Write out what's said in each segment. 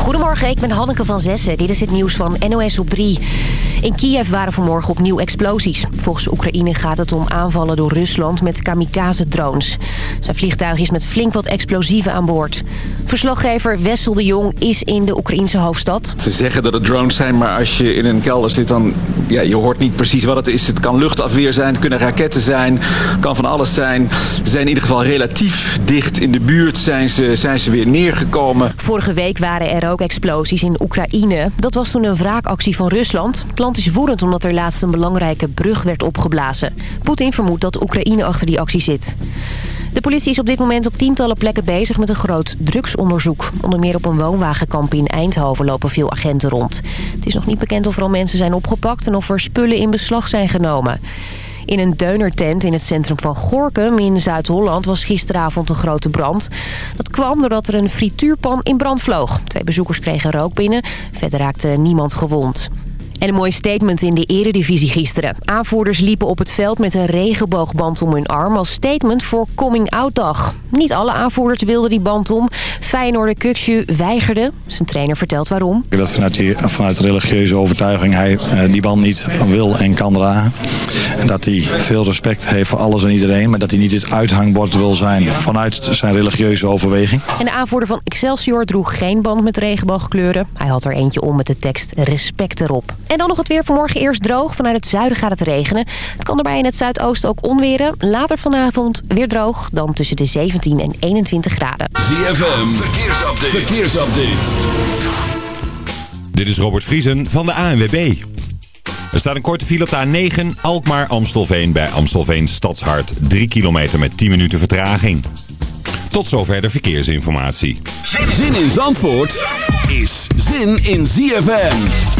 Goedemorgen, ik ben Hanneke van Zessen. Dit is het nieuws van NOS op 3. In Kiev waren vanmorgen opnieuw explosies. Volgens Oekraïne gaat het om aanvallen door Rusland met kamikaze-drones. Zijn vliegtuig is met flink wat explosieven aan boord. Verslaggever Wessel de Jong is in de Oekraïnse hoofdstad. Ze zeggen dat het drones zijn, maar als je in een kelder zit... dan ja, je hoort niet precies wat het is. Het kan luchtafweer zijn, het kunnen raketten zijn, het kan van alles zijn. Ze zijn in ieder geval relatief dicht in de buurt, zijn ze, zijn ze weer neergekomen. Vorige week waren er ook explosies in Oekraïne. Dat was toen een wraakactie van Rusland. Het land is woedend omdat er laatst een belangrijke brug werd opgeblazen. Poetin vermoedt dat Oekraïne achter die actie zit. De politie is op dit moment op tientallen plekken bezig met een groot drugsonderzoek. Onder meer op een woonwagenkamp in Eindhoven lopen veel agenten rond. Het is nog niet bekend of er al mensen zijn opgepakt en of er spullen in beslag zijn genomen. In een deunertent in het centrum van Gorkum in Zuid-Holland was gisteravond een grote brand. Dat kwam doordat er een frituurpan in brand vloog. Twee bezoekers kregen rook binnen. Verder raakte niemand gewond. En een mooi statement in de eredivisie gisteren. Aanvoerders liepen op het veld met een regenboogband om hun arm... als statement voor Coming Out Dag. Niet alle aanvoerders wilden die band om. Feyenoord Kuksju weigerde. Zijn trainer vertelt waarom. Dat vanuit, die, vanuit religieuze overtuiging hij uh, die band niet wil en kan dragen. En dat hij veel respect heeft voor alles en iedereen... maar dat hij niet het uithangbord wil zijn vanuit zijn religieuze overweging. En de aanvoerder van Excelsior droeg geen band met regenboogkleuren. Hij had er eentje om met de tekst respect erop. En dan nog het weer vanmorgen eerst droog. Vanuit het zuiden gaat het regenen. Het kan erbij in het zuidoosten ook onweren. Later vanavond weer droog. Dan tussen de 17 en 21 graden. ZFM, verkeersupdate. verkeersupdate. Dit is Robert Vriesen van de ANWB. Er staat een korte file op de A9 Alkmaar-Amstelveen bij Amstelveen Stadshart. 3 kilometer met 10 minuten vertraging. Tot zover de verkeersinformatie. Zin in Zandvoort is zin in ZFM.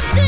do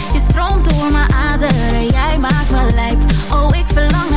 Je stroomt door mijn aderen, jij maakt me lijp. Oh, ik verlang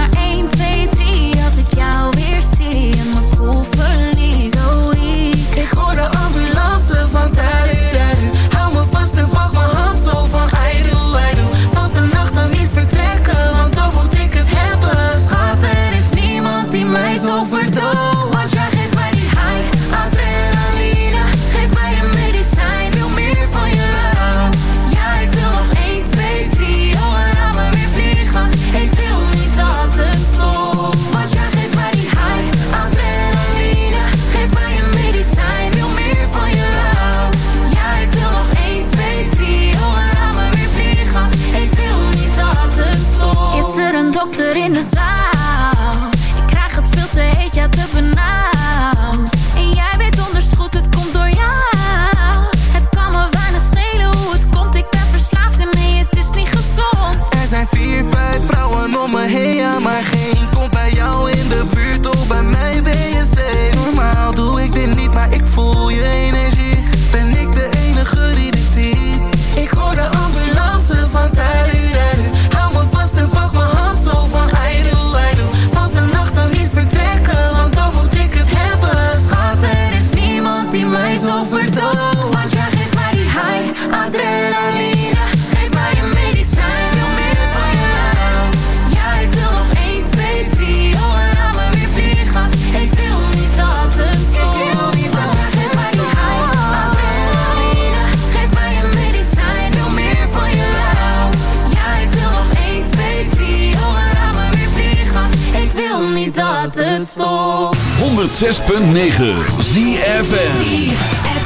106.9 ZFN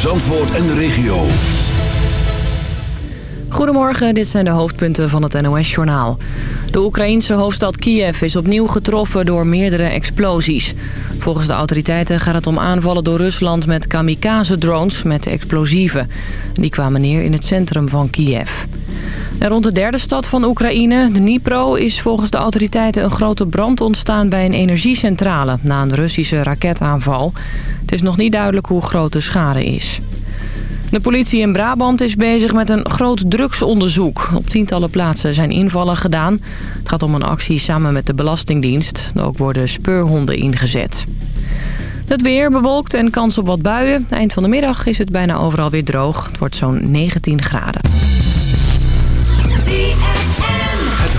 Zandvoort en de regio. Goedemorgen, dit zijn de hoofdpunten van het NOS-journaal. De Oekraïense hoofdstad Kiev is opnieuw getroffen door meerdere explosies. Volgens de autoriteiten gaat het om aanvallen door Rusland met kamikaze-drones met explosieven. Die kwamen neer in het centrum van Kiev. En rond de derde stad van Oekraïne, Dnipro, is volgens de autoriteiten een grote brand ontstaan bij een energiecentrale na een Russische raketaanval. Het is nog niet duidelijk hoe groot de schade is. De politie in Brabant is bezig met een groot drugsonderzoek. Op tientallen plaatsen zijn invallen gedaan. Het gaat om een actie samen met de Belastingdienst. Ook worden speurhonden ingezet. Het weer bewolkt en kans op wat buien. Eind van de middag is het bijna overal weer droog. Het wordt zo'n 19 graden.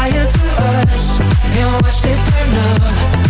fire to us and watched it burn up.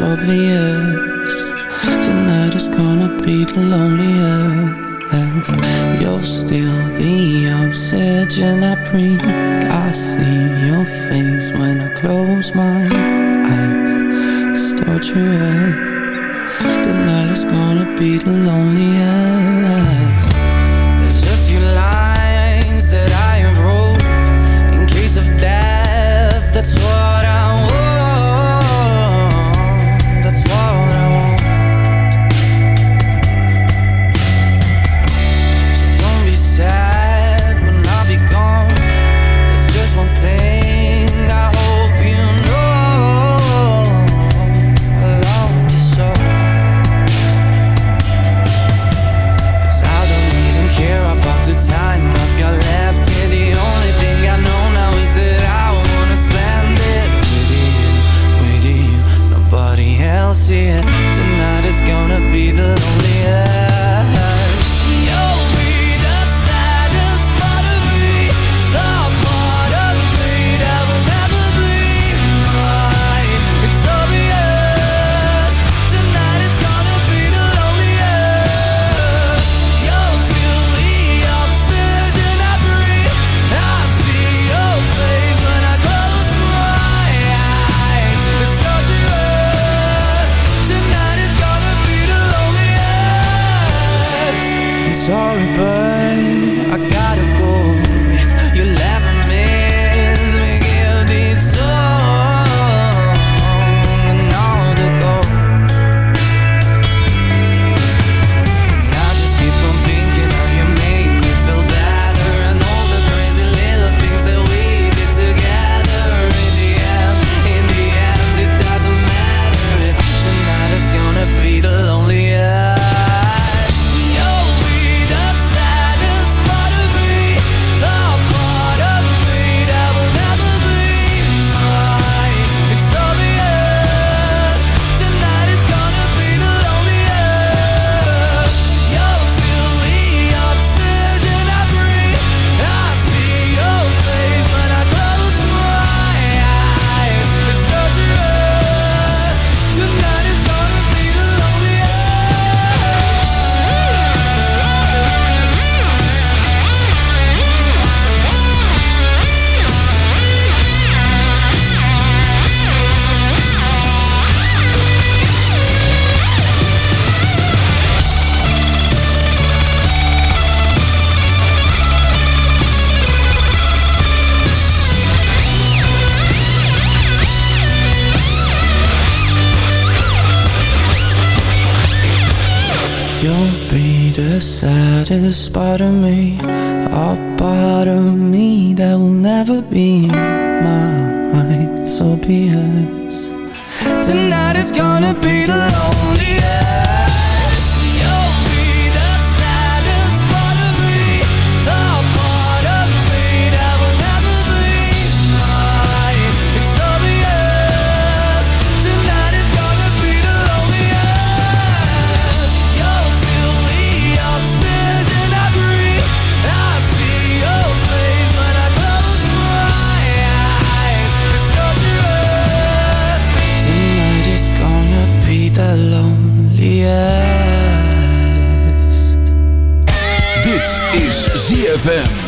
obvious Tonight is gonna be the loneliest. You're still the oxygen I breathe. I see your face when I close my eyes. It's torturous Tonight is gonna be the loneliest. juist. Dit is ZFM.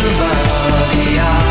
You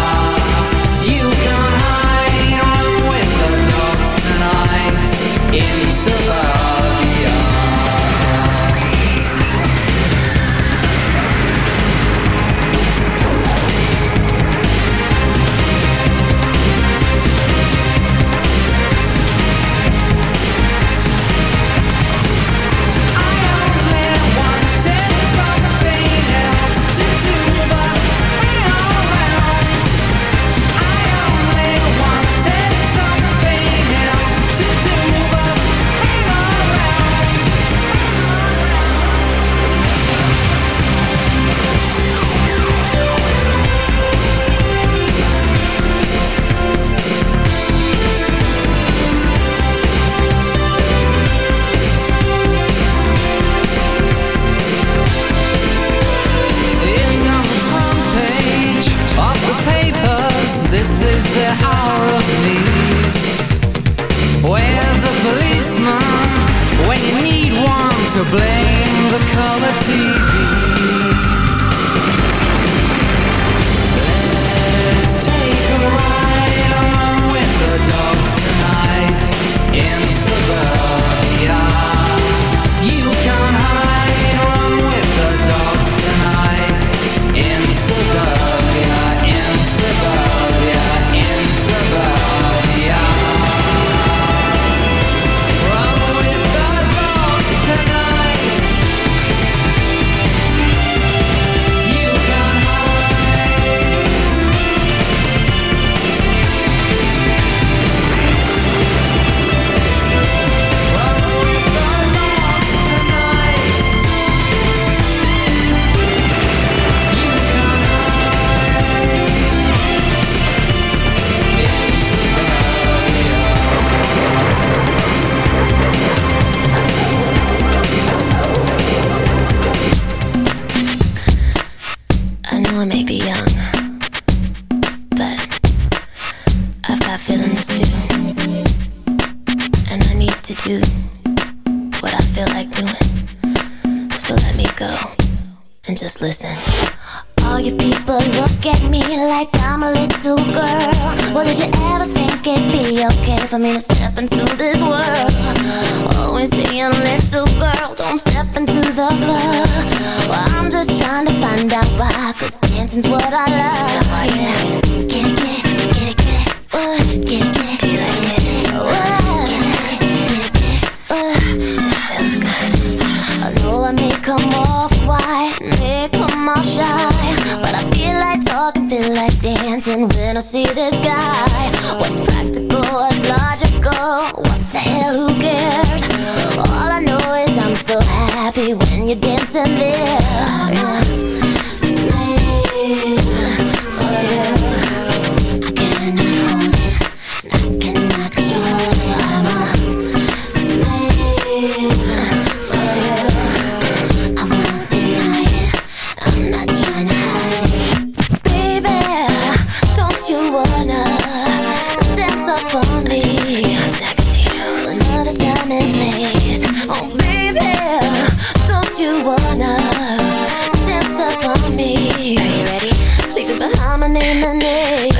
my name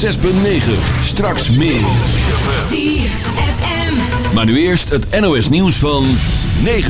6.9. Straks meer. Maar nu eerst het NOS nieuws van 9.